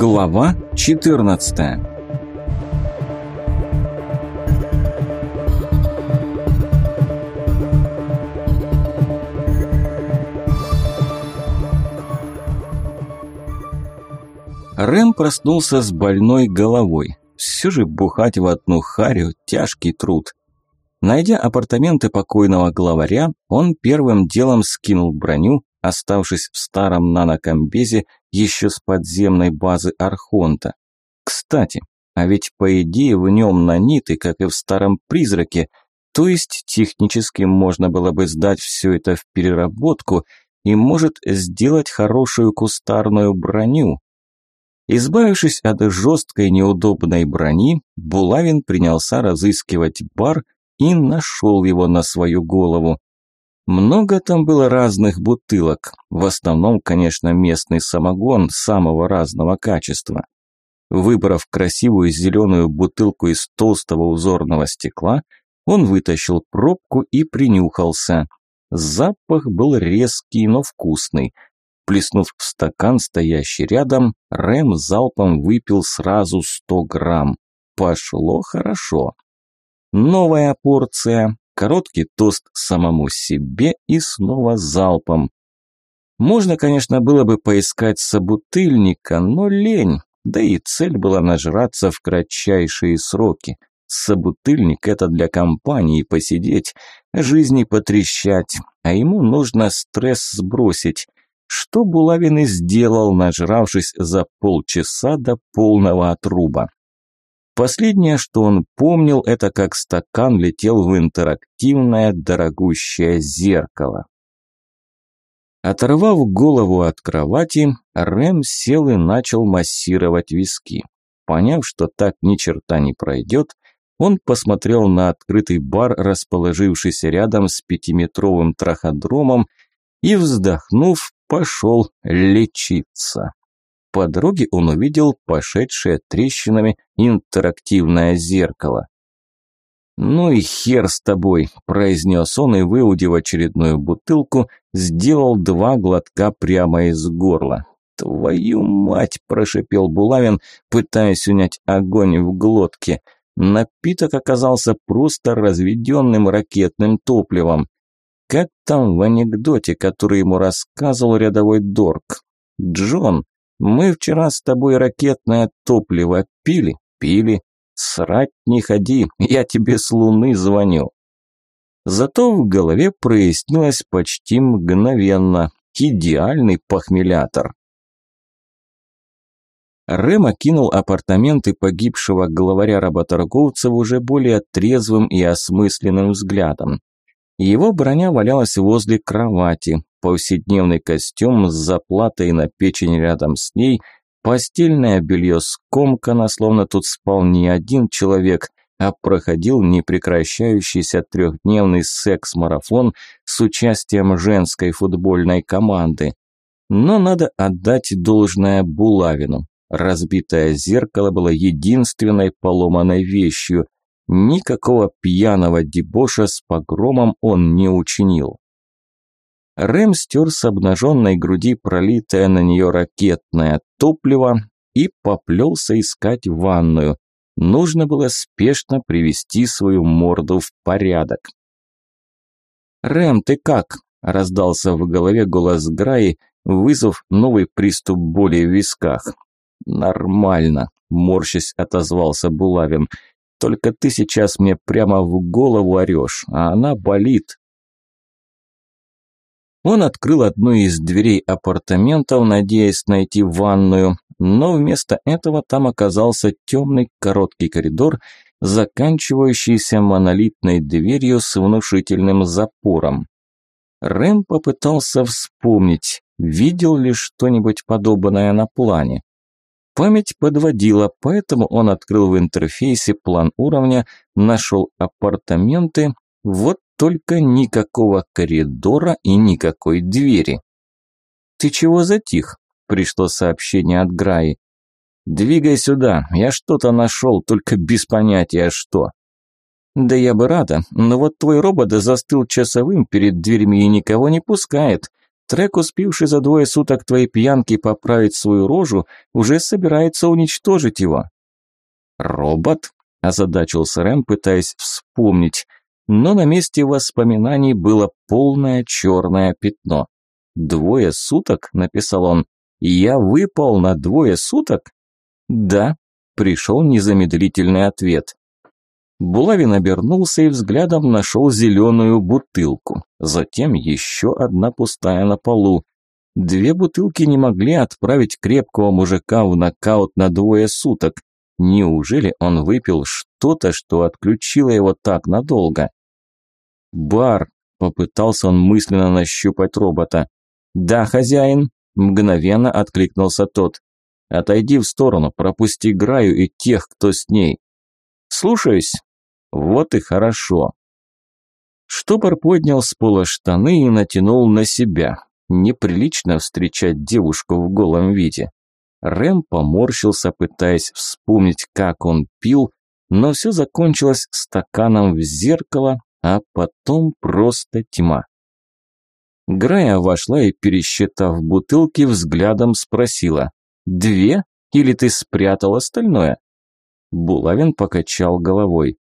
Глава 14 Рэм проснулся с больной головой. Все же бухать в одну харю – тяжкий труд. Найдя апартаменты покойного главаря, он первым делом скинул броню, оставшись в старом нанокомбезе еще с подземной базы Архонта. Кстати, а ведь по идее в нем наниты, как и в старом призраке, то есть технически можно было бы сдать все это в переработку и может сделать хорошую кустарную броню. Избавившись от жесткой неудобной брони, Булавин принялся разыскивать бар и нашел его на свою голову. Много там было разных бутылок, в основном, конечно, местный самогон самого разного качества. Выбрав красивую зеленую бутылку из толстого узорного стекла, он вытащил пробку и принюхался. Запах был резкий, но вкусный. Плеснув в стакан, стоящий рядом, Рэм залпом выпил сразу 100 грамм. Пошло хорошо. Новая порция, короткий тост самому себе и снова залпом. Можно, конечно, было бы поискать собутыльника, но лень, да и цель была нажраться в кратчайшие сроки. Собутыльник – это для компании посидеть, жизни потрещать, а ему нужно стресс сбросить, что Булавин и сделал, нажравшись за полчаса до полного отруба. Последнее, что он помнил, это как стакан летел в интерактивное дорогущее зеркало. Оторвав голову от кровати, Рэм сел и начал массировать виски. Поняв, что так ни черта не пройдет, он посмотрел на открытый бар, расположившийся рядом с пятиметровым траходромом, и, вздохнув, пошел лечиться. По дороге он увидел пошедшее трещинами интерактивное зеркало. «Ну и хер с тобой», – произнес он и, выудив очередную бутылку, сделал два глотка прямо из горла. «Твою мать!» – прошипел Булавин, пытаясь унять огонь в глотке. Напиток оказался просто разведенным ракетным топливом. Как там в анекдоте, который ему рассказывал рядовой Дорк? «Джон, мы вчера с тобой ракетное топливо пили, пили. Срать не ходи, я тебе с луны звоню. Зато в голове прояснилось почти мгновенно. Идеальный похмелятор. Рэм окинул апартаменты погибшего главаря работорговцев уже более трезвым и осмысленным взглядом. Его броня валялась возле кровати, повседневный костюм с заплатой на печени рядом с ней, постельное белье скомкано, словно тут спал не один человек, а проходил непрекращающийся трехдневный секс-марафон с участием женской футбольной команды. Но надо отдать должное Булавину. Разбитое зеркало было единственной поломанной вещью. Никакого пьяного дебоша с погромом он не учинил. Рэм стер с обнаженной груди пролитое на нее ракетное топливо и поплелся искать ванную. Нужно было спешно привести свою морду в порядок. «Рэм, ты как?» – раздался в голове голос Граи, вызвав новый приступ боли в висках. «Нормально», – морщась отозвался Булавин. «Только ты сейчас мне прямо в голову орешь, а она болит, он открыл одну из дверей апартаментов, надеясь найти ванную, но вместо этого там оказался темный короткий коридор, заканчивающийся монолитной дверью с внушительным запором. Рэм попытался вспомнить, видел ли что-нибудь подобное на плане. Память подводила, поэтому он открыл в интерфейсе план уровня, нашел апартаменты, вот только никакого коридора и никакой двери. «Ты чего затих?» – пришло сообщение от Граи. «Двигай сюда, я что-то нашел, только без понятия что». «Да я бы рада, но вот твой робот застыл часовым перед дверьми и никого не пускает. Трек, успевший за двое суток твоей пьянки поправить свою рожу, уже собирается уничтожить его». «Робот?» – озадачился Рэм, пытаясь вспомнить. Но на месте воспоминаний было полное черное пятно. «Двое суток?» – написал он. «Я выпал на двое суток?» «Да», – пришел незамедлительный ответ. Булавин обернулся и взглядом нашел зеленую бутылку. Затем еще одна пустая на полу. Две бутылки не могли отправить крепкого мужика в нокаут на двое суток. Неужели он выпил что-то, что отключило его так надолго? «Бар», – попытался он мысленно нащупать робота. «Да, хозяин», – мгновенно откликнулся тот. «Отойди в сторону, пропусти Граю и тех, кто с ней». «Слушаюсь», вот и хорошо. Штопор поднял с пола штаны и натянул на себя. Неприлично встречать девушку в голом виде. Рэм поморщился, пытаясь вспомнить, как он пил, но все закончилось стаканом в зеркало, а потом просто тьма. Грая вошла и, пересчитав бутылки, взглядом спросила «Две? Или ты спрятал остальное?» Булавин покачал головой.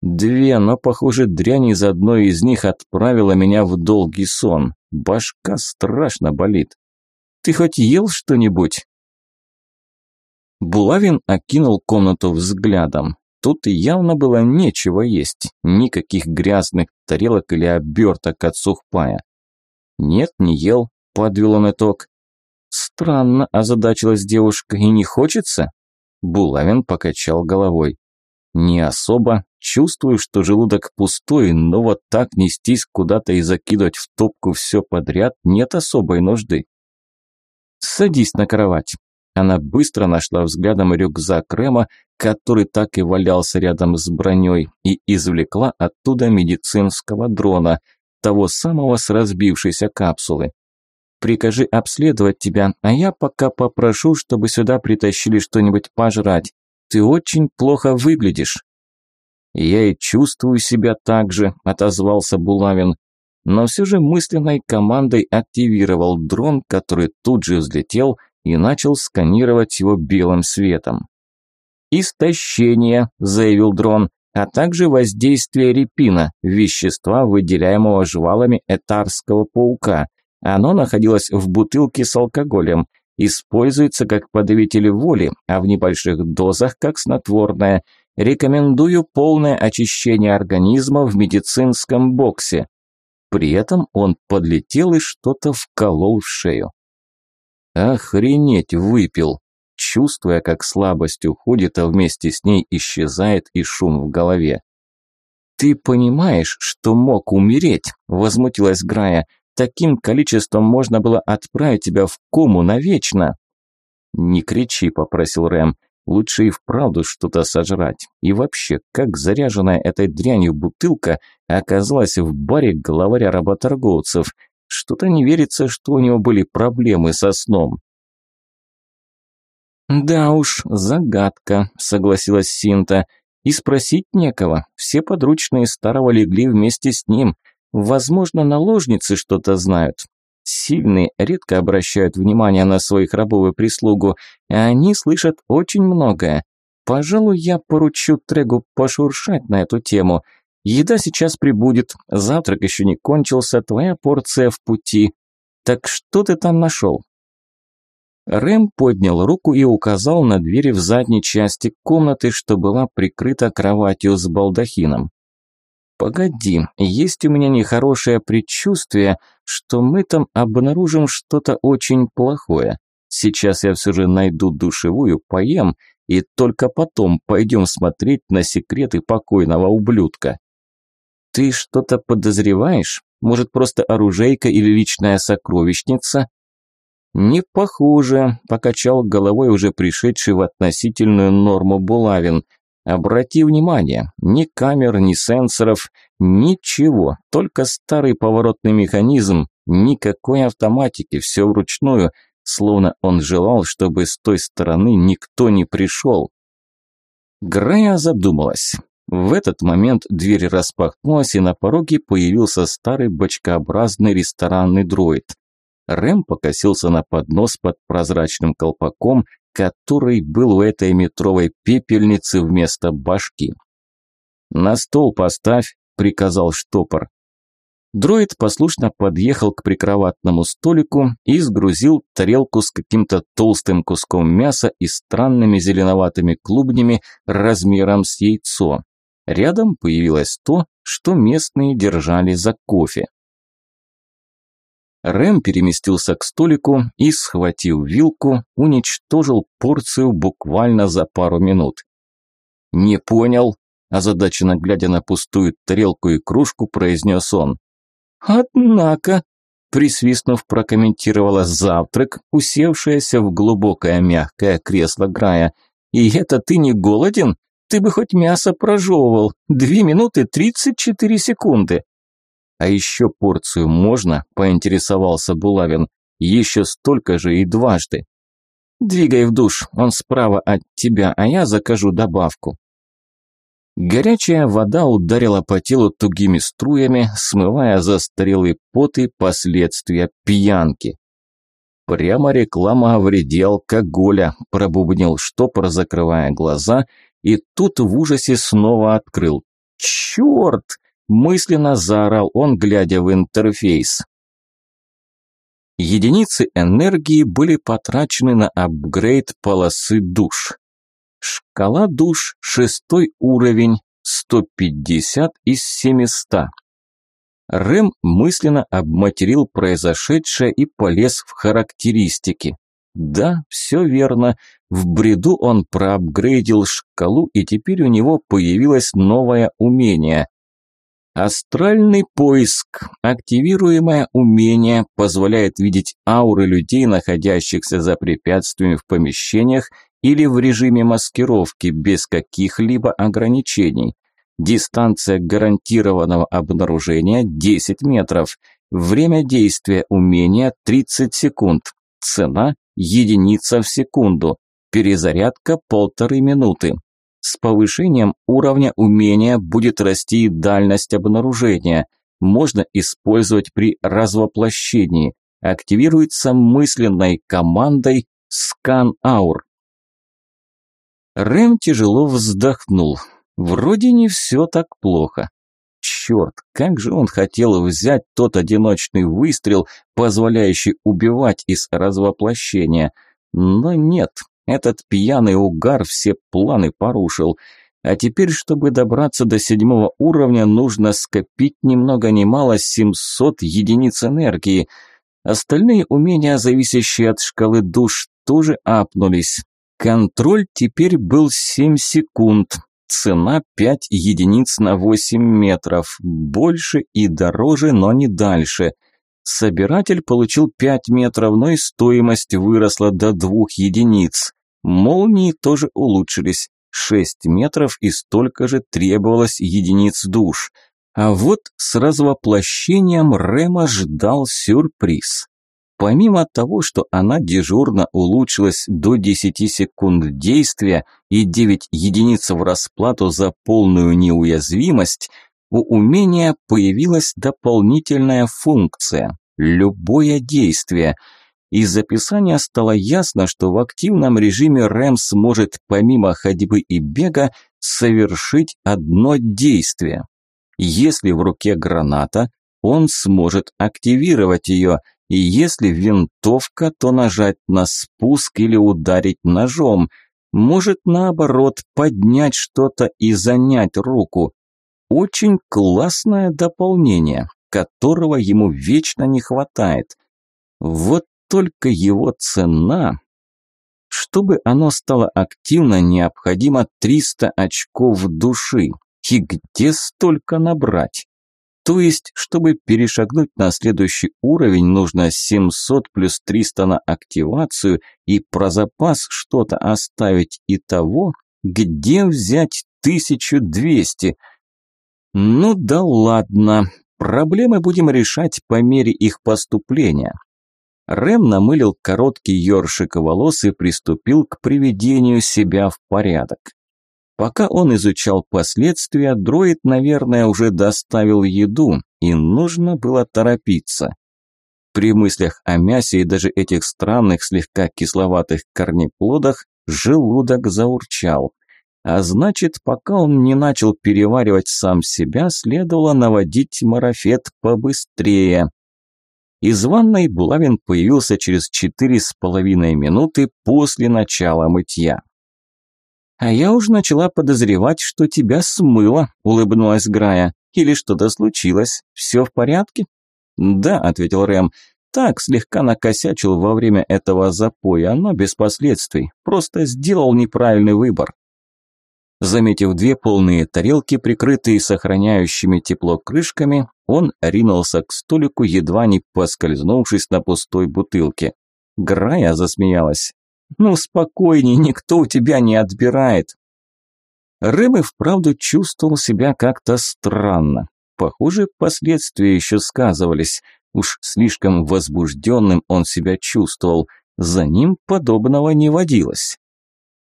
Две, но, похоже, дрянь из одной из них отправила меня в долгий сон. Башка страшно болит. Ты хоть ел что-нибудь? Булавин окинул комнату взглядом. Тут явно было нечего есть. Никаких грязных тарелок или оберток от сухпая. Нет, не ел, подвел он итог. Странно, озадачилась девушка, и не хочется? Булавин покачал головой. Не особо. Чувствую, что желудок пустой, но вот так нестись куда-то и закидывать в топку все подряд нет особой нужды. Садись на кровать. Она быстро нашла взглядом рюкзак Рема, который так и валялся рядом с броней, и извлекла оттуда медицинского дрона, того самого с разбившейся капсулы. Прикажи обследовать тебя, а я пока попрошу, чтобы сюда притащили что-нибудь пожрать. Ты очень плохо выглядишь». «Я и чувствую себя так же», – отозвался Булавин. Но все же мысленной командой активировал дрон, который тут же взлетел и начал сканировать его белым светом. «Истощение», – заявил дрон, а также воздействие репина, вещества, выделяемого жвалами этарского паука. Оно находилось в бутылке с алкоголем Используется как подавитель воли, а в небольших дозах как снотворное. Рекомендую полное очищение организма в медицинском боксе. При этом он подлетел и что-то вколол в шею. Охренеть выпил. Чувствуя, как слабость уходит, а вместе с ней исчезает и шум в голове. «Ты понимаешь, что мог умереть?» – возмутилась Грая. Таким количеством можно было отправить тебя в кому навечно. Не кричи, попросил Рэм. Лучше и вправду что-то сожрать. И вообще, как заряженная этой дрянью бутылка оказалась в баре главаря работорговцев. Что-то не верится, что у него были проблемы со сном. «Да уж, загадка», – согласилась Синта. «И спросить некого. Все подручные старого легли вместе с ним. Возможно, наложницы что-то знают. Сильные редко обращают внимание на своих рабов и прислугу, а они слышат очень многое. Пожалуй, я поручу Трегу пошуршать на эту тему. Еда сейчас прибудет, завтрак еще не кончился, твоя порция в пути. Так что ты там нашел? Рэм поднял руку и указал на двери в задней части комнаты, что была прикрыта кроватью с балдахином. Погоди, есть у меня нехорошее предчувствие, что мы там обнаружим что-то очень плохое. Сейчас я все же найду душевую, поем, и только потом пойдем смотреть на секреты покойного ублюдка. Ты что-то подозреваешь? Может, просто оружейка или личная сокровищница? Не похоже, покачал головой уже пришедший в относительную норму Булавин – Обрати внимание, ни камер, ни сенсоров, ничего, только старый поворотный механизм, никакой автоматики, все вручную, словно он желал, чтобы с той стороны никто не пришел. Грая задумалась. В этот момент дверь распахнулась, и на пороге появился старый бочкообразный ресторанный дроид. Рэм покосился на поднос под прозрачным колпаком, который был у этой метровой пепельницы вместо башки. «На стол поставь», – приказал штопор. Дроид послушно подъехал к прикроватному столику и сгрузил тарелку с каким-то толстым куском мяса и странными зеленоватыми клубнями размером с яйцо. Рядом появилось то, что местные держали за кофе. Рэм переместился к столику и, схватив вилку, уничтожил порцию буквально за пару минут. «Не понял», – озадаченно глядя на пустую тарелку и кружку, произнес он. «Однако», – присвистнув, прокомментировала завтрак, усевшаяся в глубокое мягкое кресло Грая. «И это ты не голоден? Ты бы хоть мясо прожевывал. Две минуты тридцать четыре секунды». «А еще порцию можно?» – поинтересовался Булавин. «Еще столько же и дважды». «Двигай в душ, он справа от тебя, а я закажу добавку». Горячая вода ударила по телу тугими струями, смывая застарелый пот и последствия пьянки. «Прямо реклама о вреде алкоголя», – пробубнил штопор, закрывая глаза, и тут в ужасе снова открыл. «Черт!» – мысленно заорал он, глядя в интерфейс. Единицы энергии были потрачены на апгрейд полосы душ. Шкала душ, шестой уровень, 150 из 700. Рэм мысленно обматерил произошедшее и полез в характеристики. Да, все верно. В бреду он проапгрейдил шкалу, и теперь у него появилось новое умение. Астральный поиск. Активируемое умение позволяет видеть ауры людей, находящихся за препятствиями в помещениях или в режиме маскировки без каких-либо ограничений. Дистанция гарантированного обнаружения 10 метров. Время действия умения 30 секунд. Цена единица в секунду. Перезарядка полторы минуты. С повышением уровня умения будет расти дальность обнаружения. Можно использовать при развоплощении. Активируется мысленной командой «Скан Аур». Рэм тяжело вздохнул. Вроде не все так плохо. Черт, как же он хотел взять тот одиночный выстрел, позволяющий убивать из развоплощения. Но нет, этот пьяный угар все планы порушил. А теперь, чтобы добраться до седьмого уровня, нужно скопить ни много мало 700 единиц энергии. Остальные умения, зависящие от шкалы душ, тоже апнулись. Контроль теперь был 7 секунд. Цена 5 единиц на 8 метров. Больше и дороже, но не дальше. Собиратель получил 5 метров, но и стоимость выросла до 2 единиц. Молнии тоже улучшились. 6 метров и столько же требовалось единиц душ. А вот с развоплощением Рема ждал сюрприз. Помимо того, что она дежурно улучшилась до 10 секунд действия и 9 единиц в расплату за полную неуязвимость, у умения появилась дополнительная функция – любое действие. Из описания стало ясно, что в активном режиме Рэм сможет помимо ходьбы и бега совершить одно действие. Если в руке граната, он сможет активировать ее – и если винтовка, то нажать на спуск или ударить ножом. Может, наоборот, поднять что-то и занять руку. Очень классное дополнение, которого ему вечно не хватает. Вот только его цена... Чтобы оно стало активно, необходимо 300 очков души. И где столько набрать? То есть, чтобы перешагнуть на следующий уровень, нужно 700 плюс 300 на активацию и про запас что-то оставить и того, где взять 1200. Ну да ладно, проблемы будем решать по мере их поступления. Рэм намылил короткий ёршик волос и приступил к приведению себя в порядок. Пока он изучал последствия, дроид, наверное, уже доставил еду, и нужно было торопиться. При мыслях о мясе и даже этих странных, слегка кисловатых корнеплодах желудок заурчал. А значит, пока он не начал переваривать сам себя, следовало наводить марафет побыстрее. Из ванной Булавин появился через четыре с половиной минуты после начала мытья. «А я уж начала подозревать, что тебя смыло», – улыбнулась Грая. «Или что-то случилось? Все в порядке?» «Да», – ответил Рэм. «Так, слегка накосячил во время этого запоя, но без последствий. Просто сделал неправильный выбор». Заметив две полные тарелки, прикрытые сохраняющими тепло крышками, он ринулся к столику, едва не поскользнувшись на пустой бутылке. Грая засмеялась. «Ну, спокойней, никто у тебя не отбирает». И вправду чувствовал себя как-то странно. Похоже, последствия еще сказывались. Уж слишком возбужденным он себя чувствовал. За ним подобного не водилось.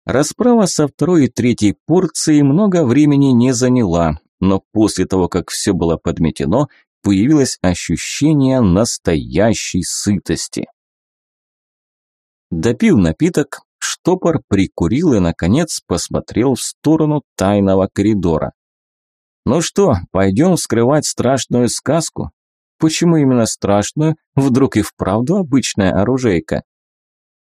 Расправа со второй и третьей порцией много времени не заняла, но после того, как все было подметено, появилось ощущение настоящей сытости. Допив напиток, штопор прикурил и, наконец, посмотрел в сторону тайного коридора. «Ну что, пойдем вскрывать страшную сказку?» «Почему именно страшную? Вдруг и вправду обычная оружейка?»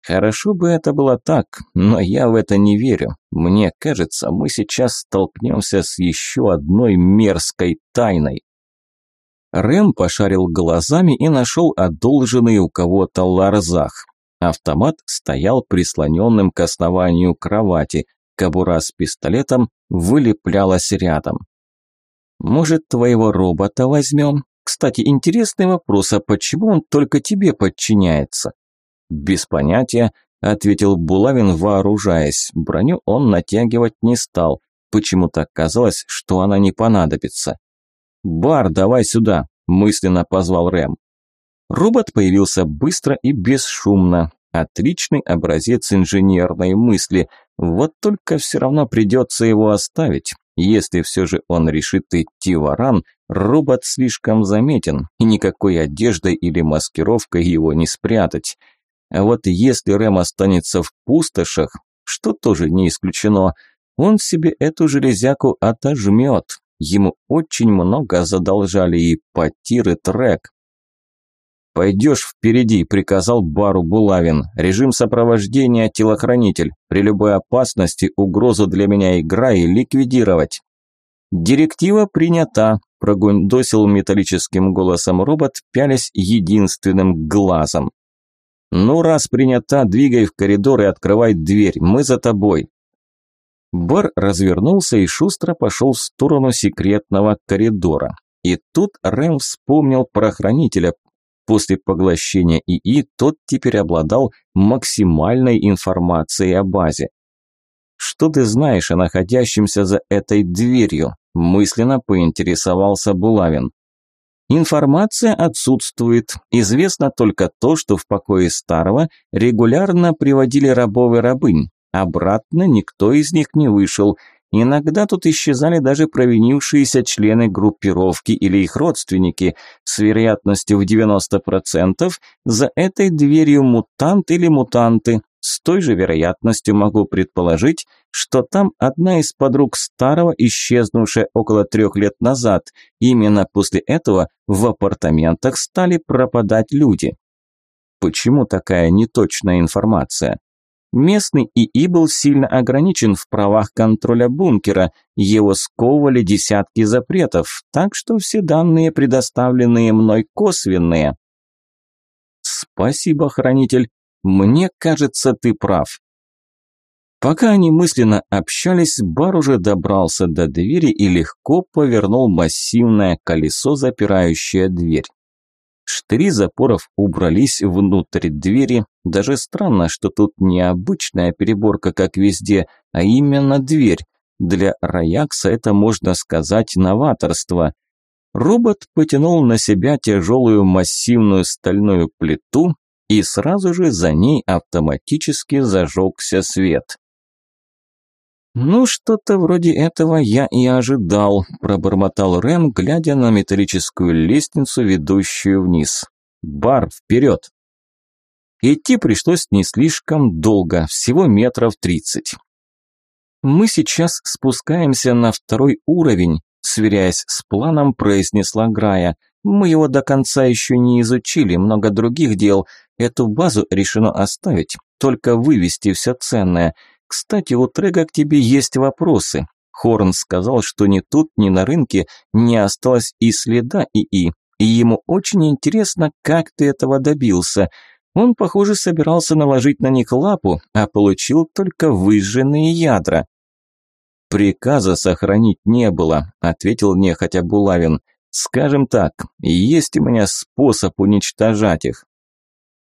Хорошо бы это было так, но я в это не верю. Мне кажется, мы сейчас столкнемся с еще одной мерзкой тайной. Рэм пошарил глазами и нашел одолженный у кого-то ларзах. Автомат стоял прислоненным к основанию кровати, кобура с пистолетом вылеплялась рядом. «Может, твоего робота возьмем? Кстати, интересный вопрос, а почему он только тебе подчиняется?» «Без понятия», – ответил Булавин, вооружаясь. Броню он натягивать не стал. Почему-то казалось, что она не понадобится. «Бар, давай сюда», – мысленно позвал Рэм. Робот появился быстро и бесшумно. Отличный образец инженерной мысли. Вот только все равно придется его оставить. Если все же он решит идти в Аран, робот слишком заметен, и никакой одеждой или маскировкой его не спрятать. А вот если Рэм останется в пустошах, что тоже не исключено, он себе эту железяку отожмет. Ему очень много задолжали и потир, и трек. «Пойдешь впереди», – приказал Бару Булавин. «Режим сопровождения, телохранитель. При любой опасности угрозу для меня играй и ликвидировать». «Директива принята», – прогундосил металлическим голосом робот, пялясь единственным глазом. «Ну, раз принята, двигай в коридор и открывай дверь, мы за тобой». Бар развернулся и шустро пошел в сторону секретного коридора. И тут Рэм вспомнил про хранителя. После поглощения ИИ тот теперь обладал максимальной информацией о базе. «Что ты знаешь о находящемся за этой дверью?» – мысленно поинтересовался Булавин. Информация отсутствует. Известно только то, что в покое старого регулярно приводили рабов и рабынь. Обратно никто из них не вышел. Иногда тут исчезали даже провинившиеся члены группировки или их родственники. С вероятностью в 90% за этой дверью мутант или мутанты. С той же вероятностью могу предположить, что там одна из подруг старого, исчезнувшая около трех лет назад. Именно после этого в апартаментах стали пропадать люди. Почему такая неточная информация? Местный ИИ был сильно ограничен в правах контроля бункера, его сковывали десятки запретов, так что все данные, предоставленные мной, косвенные. Спасибо, хранитель, мне кажется, ты прав. Пока они мысленно общались, бар уже добрался до двери и легко повернул массивное колесо, запирающее дверь. Штыри запоров убрались внутрь двери. Даже странно, что тут не обычная переборка, как везде, а именно дверь. Для Раякса это, можно сказать, новаторство. Робот потянул на себя тяжелую массивную стальную плиту, и сразу же за ней автоматически зажегся свет. «Ну, что-то вроде этого я и ожидал», – пробормотал Рэм, глядя на металлическую лестницу, ведущую вниз. Бар, вперед! Идти пришлось не слишком долго, всего метров тридцать. «Мы сейчас спускаемся на второй уровень», сверяясь с планом, произнесла Грая. «Мы его до конца еще не изучили, много других дел. Эту базу решено оставить, только вывести все ценное. Кстати, у Трега к тебе есть вопросы. Хорн сказал, что ни тут, ни на рынке не осталось и следа ИИ, и ему очень интересно, как ты этого добился. Он, похоже, собирался наложить на них лапу, а получил только выжженные ядра. «Приказа сохранить не было», – ответил нехотя Булавин. «Скажем так, есть у меня способ уничтожать их».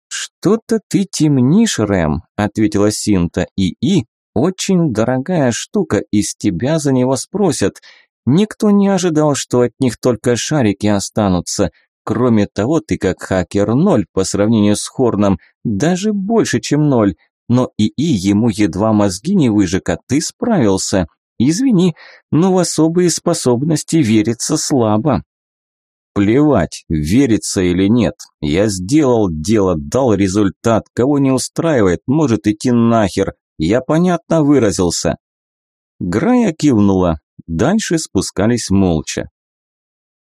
«Что-то ты темнишь, Рэм», – ответила Синта. «ИИ очень дорогая штука, и с тебя за него спросят. Никто не ожидал, что от них только шарики останутся. Кроме того, ты как хакер ноль по сравнению с Хорном, даже больше, чем ноль. Но ИИ ему едва мозги не выжег, а ты справился. Извини, но в особые способности верится слабо. Плевать, верится или нет. Я сделал дело, дал результат. Кого не устраивает, может идти нахер. Я понятно выразился. Грая кивнула. Дальше спускались молча.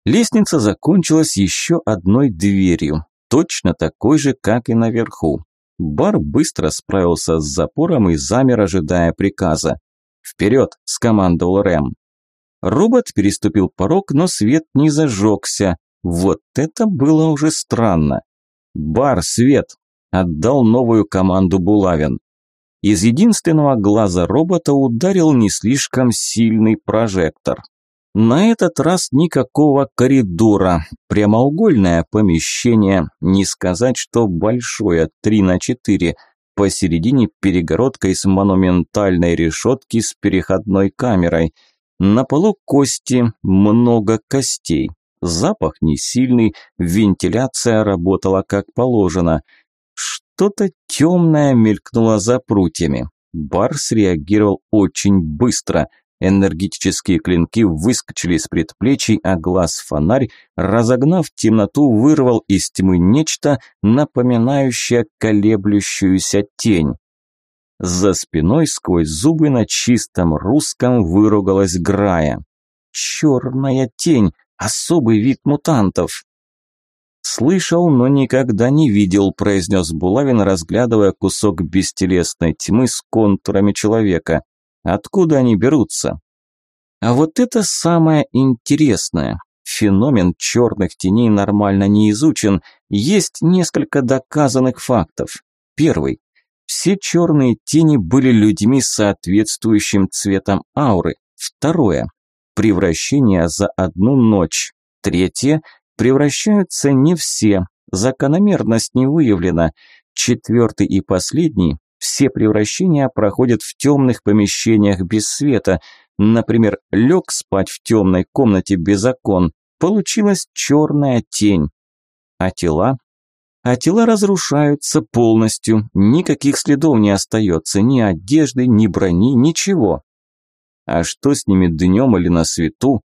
Лестница закончилась еще одной дверью, точно такой же, как и наверху. Бар быстро справился с запором и замер, ожидая приказа. «Вперед!» – скомандовал Рэм. Робот переступил порог, но свет не зажегся. Вот это было уже странно. «Бар, свет!» – отдал новую команду Булавин. Из единственного глаза робота ударил не слишком сильный прожектор. На этот раз никакого коридора, прямоугольное помещение, не сказать, что большое, 3 на 4, посередине перегородка из монументальной решетки с переходной камерой. На полу кости, много костей. Запах не сильный, вентиляция работала как положено – что-то темное мелькнуло за прутьями. Бар среагировал очень быстро. Энергетические клинки выскочили из предплечий, а глаз-фонарь, разогнав темноту, вырвал из тьмы нечто, напоминающее колеблющуюся тень. За спиной сквозь зубы на чистом русском выругалась Грая. «Черная тень! Особый вид мутантов!» «Слышал, но никогда не видел», – произнес Булавин, разглядывая кусок бестелесной тьмы с контурами человека. «Откуда они берутся?» А вот это самое интересное. Феномен черных теней нормально не изучен. Есть несколько доказанных фактов. Первый. Все черные тени были людьми с соответствующим цветом ауры. Второе. Превращение за одну ночь. Третье Превращаются не все, закономерность не выявлена. Четвертый и последний – все превращения проходят в темных помещениях без света. Например, лег спать в темной комнате без окон, получилась черная тень. А тела? А тела разрушаются полностью, никаких следов не остается, ни одежды, ни брони, ничего. А что с ними днем или на свету?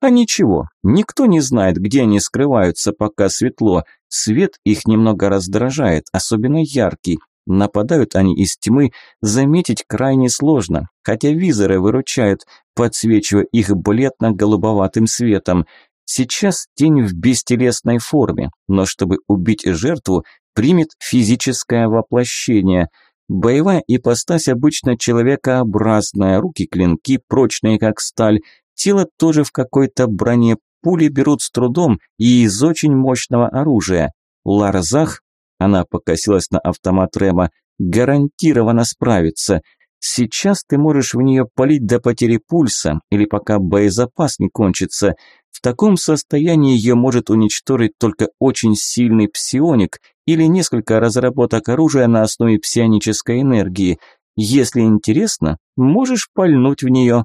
А ничего, никто не знает, где они скрываются, пока светло. Свет их немного раздражает, особенно яркий. Нападают они из тьмы, заметить крайне сложно, хотя визоры выручают, подсвечивая их бледно-голубоватым светом. Сейчас тень в бестелесной форме, но чтобы убить жертву, примет физическое воплощение. Боевая ипостась обычно человекообразная, руки-клинки, прочные как сталь, Тело тоже в какой-то броне, пули берут с трудом и из очень мощного оружия. Ларзах, она покосилась на автомат Рема, гарантированно справится. Сейчас ты можешь в нее палить до потери пульса или пока боезапас не кончится. В таком состоянии ее может уничтожить только очень сильный псионик или несколько разработок оружия на основе псионической энергии. Если интересно, можешь пальнуть в нее.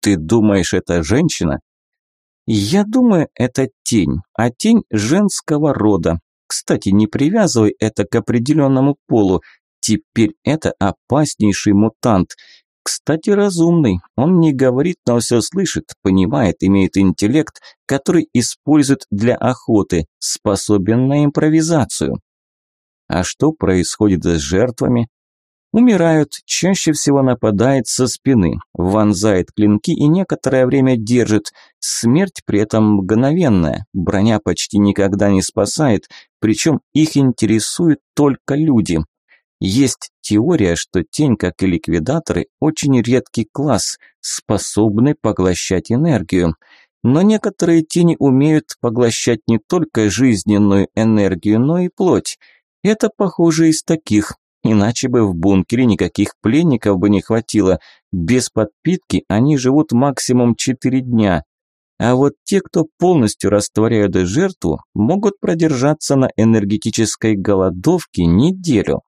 Ты думаешь, это женщина? Я думаю, это тень, а тень женского рода. Кстати, не привязывай это к определенному полу. Теперь это опаснейший мутант. Кстати, разумный. Он не говорит, но все слышит, понимает, имеет интеллект, который использует для охоты, способен на импровизацию. А что происходит с жертвами? Умирают, чаще всего нападает со спины, вонзает клинки и некоторое время держит. Смерть при этом мгновенная, броня почти никогда не спасает, причем их интересуют только люди. Есть теория, что тень, как и ликвидаторы, очень редкий класс, способный поглощать энергию. Но некоторые тени умеют поглощать не только жизненную энергию, но и плоть. Это, похоже, из таких, Иначе бы в бункере никаких пленников бы не хватило. Без подпитки они живут максимум 4 дня. А вот те, кто полностью растворяют жертву, могут продержаться на энергетической голодовке неделю.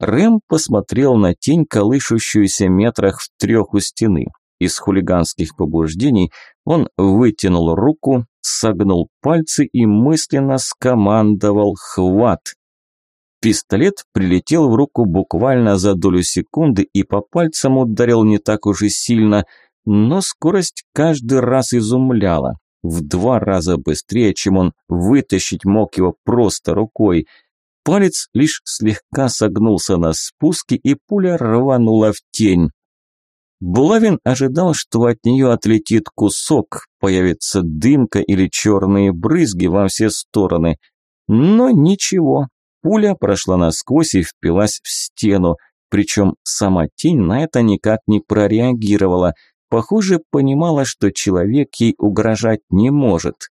Рэм посмотрел на тень, колышущуюся метрах в трех у стены. Из хулиганских побуждений он вытянул руку, согнул пальцы и мысленно скомандовал «Хват!». Пистолет прилетел в руку буквально за долю секунды и по пальцам ударил не так уж и сильно, но скорость каждый раз изумляла. В два раза быстрее, чем он вытащить мог его просто рукой. Палец лишь слегка согнулся на спуске, и пуля рванула в тень. Булавин ожидал, что от нее отлетит кусок, появится дымка или черные брызги во все стороны. Но ничего, Пуля прошла насквозь и впилась в стену, причем сама тень на это никак не прореагировала. Похоже, понимала, что человек ей угрожать не может.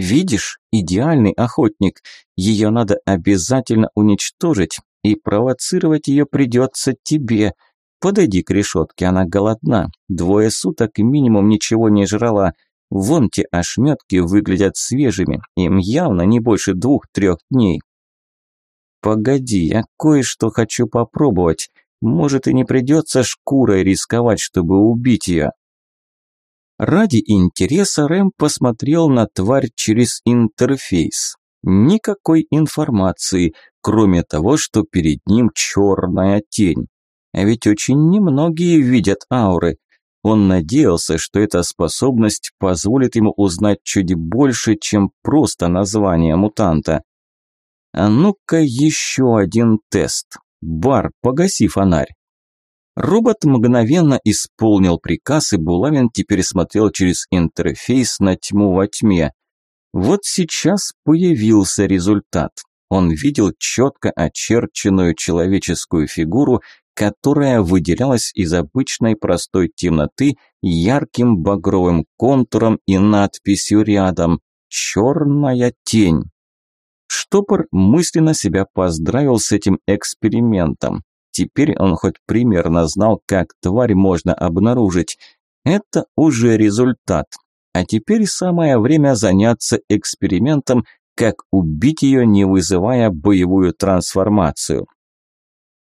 «Видишь, идеальный охотник. Ее надо обязательно уничтожить, и провоцировать ее придется тебе. Подойди к решетке, она голодна. Двое суток минимум ничего не жрала. Вон те ошметки выглядят свежими, им явно не больше двух-трех дней. Погоди, я кое-что хочу попробовать. Может и не придется шкурой рисковать, чтобы убить ее. Ради интереса Рэм посмотрел на тварь через интерфейс. Никакой информации, кроме того, что перед ним черная тень. А ведь очень немногие видят ауры. Он надеялся, что эта способность позволит ему узнать чуть больше, чем просто название мутанта. А ну-ка еще один тест. Бар, погаси фонарь. Робот мгновенно исполнил приказ, и Булавин теперь смотрел через интерфейс на тьму во тьме. Вот сейчас появился результат. Он видел четко очерченную человеческую фигуру которая выделялась из обычной простой темноты ярким багровым контуром и надписью рядом «Черная тень». Штопор мысленно себя поздравил с этим экспериментом. Теперь он хоть примерно знал, как тварь можно обнаружить. Это уже результат. А теперь самое время заняться экспериментом, как убить ее, не вызывая боевую трансформацию.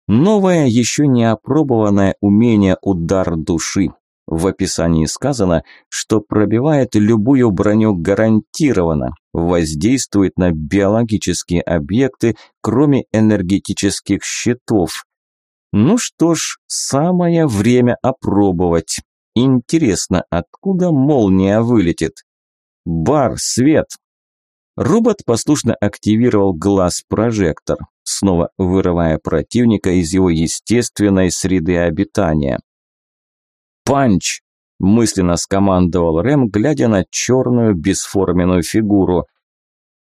Новое, еще не опробованное умение удар души. В описании сказано, что пробивает любую броню гарантированно, воздействует на биологические объекты, кроме энергетических щитов. Ну что ж, самое время опробовать. Интересно, откуда молния вылетит? Бар, свет! Робот послушно активировал глаз-прожектор снова вырывая противника из его естественной среды обитания. «Панч!» – мысленно скомандовал Рэм, глядя на черную бесформенную фигуру.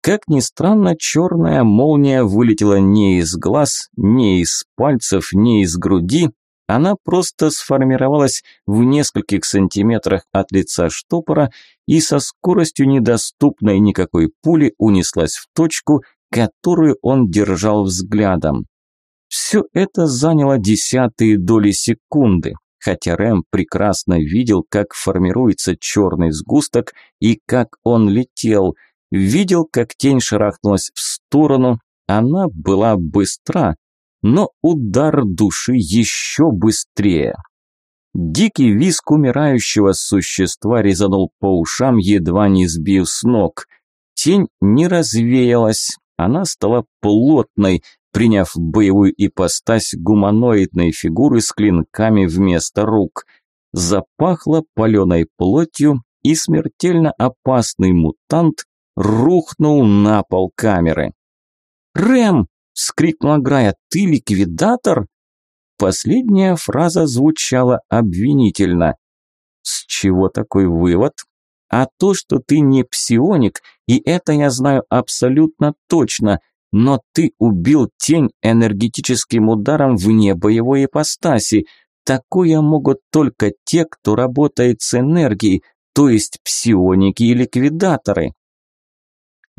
Как ни странно, черная молния вылетела не из глаз, не из пальцев, не из груди, она просто сформировалась в нескольких сантиметрах от лица штопора и со скоростью недоступной никакой пули унеслась в точку, которую он держал взглядом. Все это заняло десятые доли секунды, хотя Рэм прекрасно видел, как формируется черный сгусток и как он летел, видел, как тень шарахнулась в сторону, она была быстра, но удар души еще быстрее. Дикий виск умирающего существа резанул по ушам, едва не сбив с ног. Тень не развеялась, она стала плотной, приняв боевую ипостась гуманоидной фигуры с клинками вместо рук. Запахло паленой плотью, и смертельно опасный мутант рухнул на пол камеры. «Рэм!» – вскрикнула Грая. «Ты ликвидатор?» Последняя фраза звучала обвинительно. «С чего такой вывод?» «А то, что ты не псионик, и это я знаю абсолютно точно, но ты убил тень энергетическим ударом вне боевой ипостаси. Такое могут только те, кто работает с энергией, то есть псионики и ликвидаторы.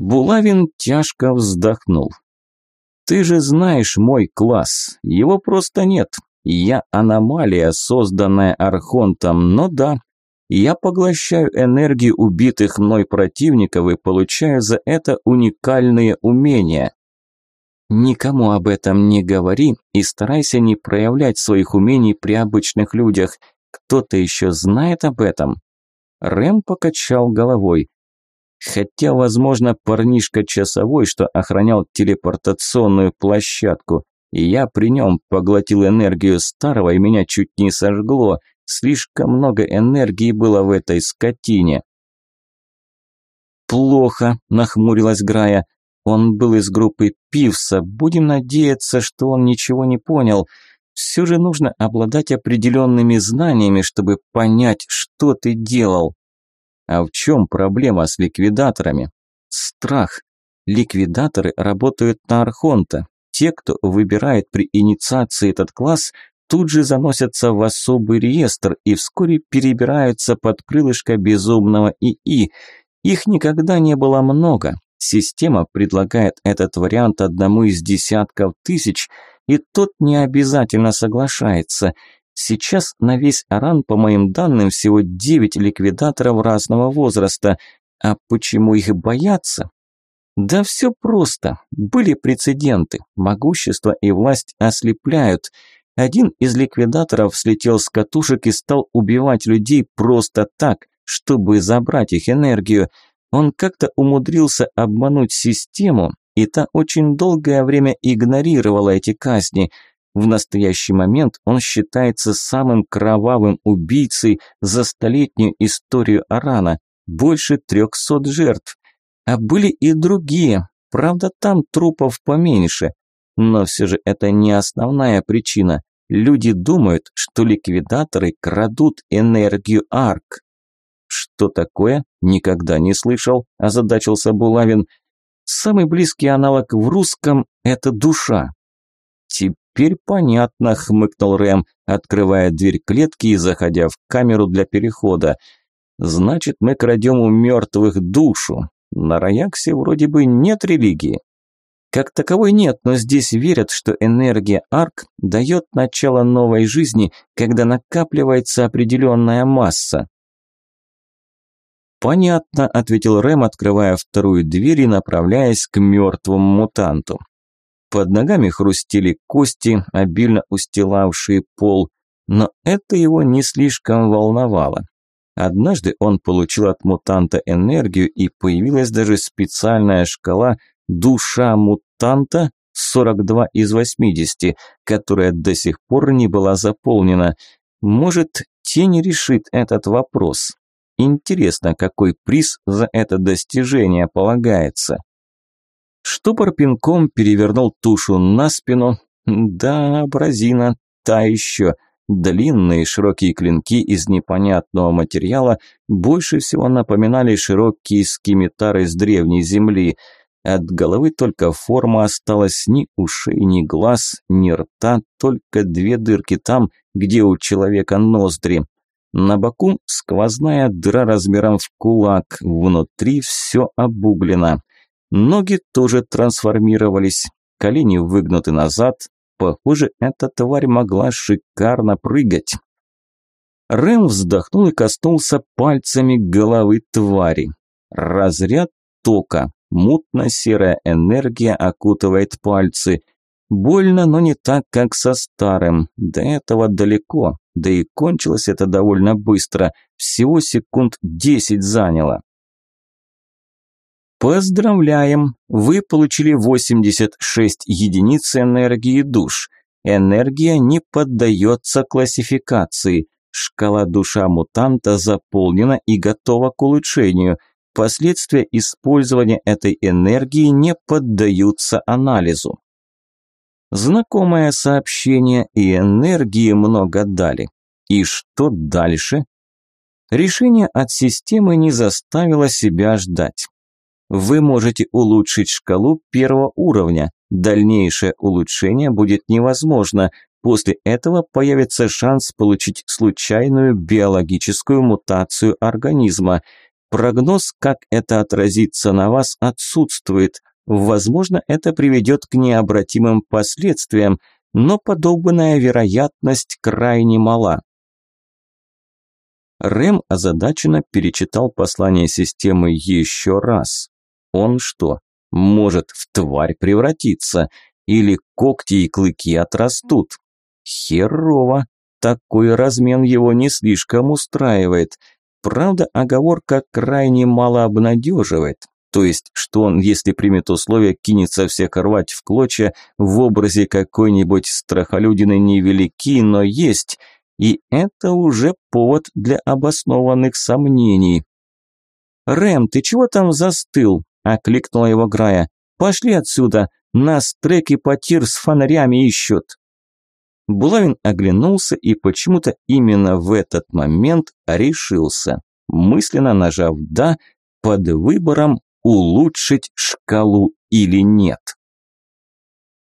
Булавин тяжко вздохнул. Ты же знаешь мой класс, его просто нет. Я аномалия, созданная Архонтом, но да, я поглощаю энергию убитых мной противников и получаю за это уникальные умения. Никому об этом не говори и старайся не проявлять своих умений при обычных людях. Кто-то еще знает об этом? Рэм покачал головой. Хотя, возможно, парнишка часовой, что охранял телепортационную площадку, и я при нем поглотил энергию старого, и меня чуть не сожгло. Слишком много энергии было в этой скотине. «Плохо», – нахмурилась Грая. Он был из группы Пивса. Будем надеяться, что он ничего не понял. Все же нужно обладать определенными знаниями, чтобы понять, что ты делал. А в чем проблема с ликвидаторами? Страх. Ликвидаторы работают на Архонта. Те, кто выбирает при инициации этот класс, тут же заносятся в особый реестр и вскоре перебираются под крылышко безумного ИИ. Их никогда не было много, Система предлагает этот вариант одному из десятков тысяч, и тот не обязательно соглашается. Сейчас на весь Аран, по моим данным, всего 9 ликвидаторов разного возраста. А почему их боятся? Да все просто. Были прецеденты. Могущество и власть ослепляют. Один из ликвидаторов слетел с катушек и стал убивать людей просто так, чтобы забрать их энергию – он как-то умудрился обмануть систему, и та очень долгое время игнорировала эти казни. В настоящий момент он считается самым кровавым убийцей за столетнюю историю Арана, больше трехсот жертв. А были и другие, правда там трупов поменьше. Но все же это не основная причина. Люди думают, что ликвидаторы крадут энергию Арк. «Что такое? Никогда не слышал», – озадачился Булавин. «Самый близкий аналог в русском – это душа». «Теперь понятно», – хмыкнул Рэм, открывая дверь клетки и заходя в камеру для перехода. «Значит, мы крадем у мертвых душу. На Раяксе вроде бы нет религии». Как таковой нет, но здесь верят, что энергия арк дает начало новой жизни, когда накапливается определенная масса. «Понятно», – ответил Рэм, открывая вторую дверь и направляясь к мертвому мутанту. Под ногами хрустели кости, обильно устилавшие пол, но это его не слишком волновало. Однажды он получил от мутанта энергию, и появилась даже специальная шкала «Душа мутанта» 42 из 80, которая до сих пор не была заполнена. Может, тень решит этот вопрос. Интересно, какой приз за это достижение полагается. Штопор пинком перевернул тушу на спину. Да, бразина, та еще. Длинные широкие клинки из непонятного материала больше всего напоминали широкие скимитары с древней земли. От головы только форма осталась ни ушей, ни глаз, ни рта, только две дырки там, где у человека ноздри. На боку сквозная дыра размером в кулак, внутри все обуглено. Ноги тоже трансформировались, колени выгнуты назад. Похоже, эта тварь могла шикарно прыгать. Рэм вздохнул и коснулся пальцами головы твари. Разряд тока. Мутно-серая энергия окутывает пальцы. Больно, но не так, как со старым. До этого далеко. Да и кончилось это довольно быстро, всего секунд десять заняло. Поздравляем! Вы получили 86 единиц энергии душ. Энергия не поддается классификации. Шкала душа мутанта заполнена и готова к улучшению. Последствия использования этой энергии не поддаются анализу. Знакомое сообщение и энергии много дали. И что дальше? Решение от системы не заставило себя ждать. Вы можете улучшить шкалу первого уровня. Дальнейшее улучшение будет невозможно. После этого появится шанс получить случайную биологическую мутацию организма. Прогноз, как это отразится на вас, отсутствует. Возможно, это приведет к необратимым последствиям, но подобная вероятность крайне мала. Рэм озадаченно перечитал послание системы еще раз. Он что, может в тварь превратиться? Или когти и клыки отрастут? Херово. Такой размен его не слишком устраивает. Правда, оговорка крайне мало обнадеживает. То есть, что он, если примет условия, кинется всех рвать в клочья в образе какой-нибудь страхолюдины невелики, но есть. И это уже повод для обоснованных сомнений. «Рэм, ты чего там застыл?» – окликнула его Грая. «Пошли отсюда, нас треки потир с фонарями ищут». Булавин оглянулся и почему-то именно в этот момент решился, мысленно нажав «да», под выбором улучшить шкалу или нет.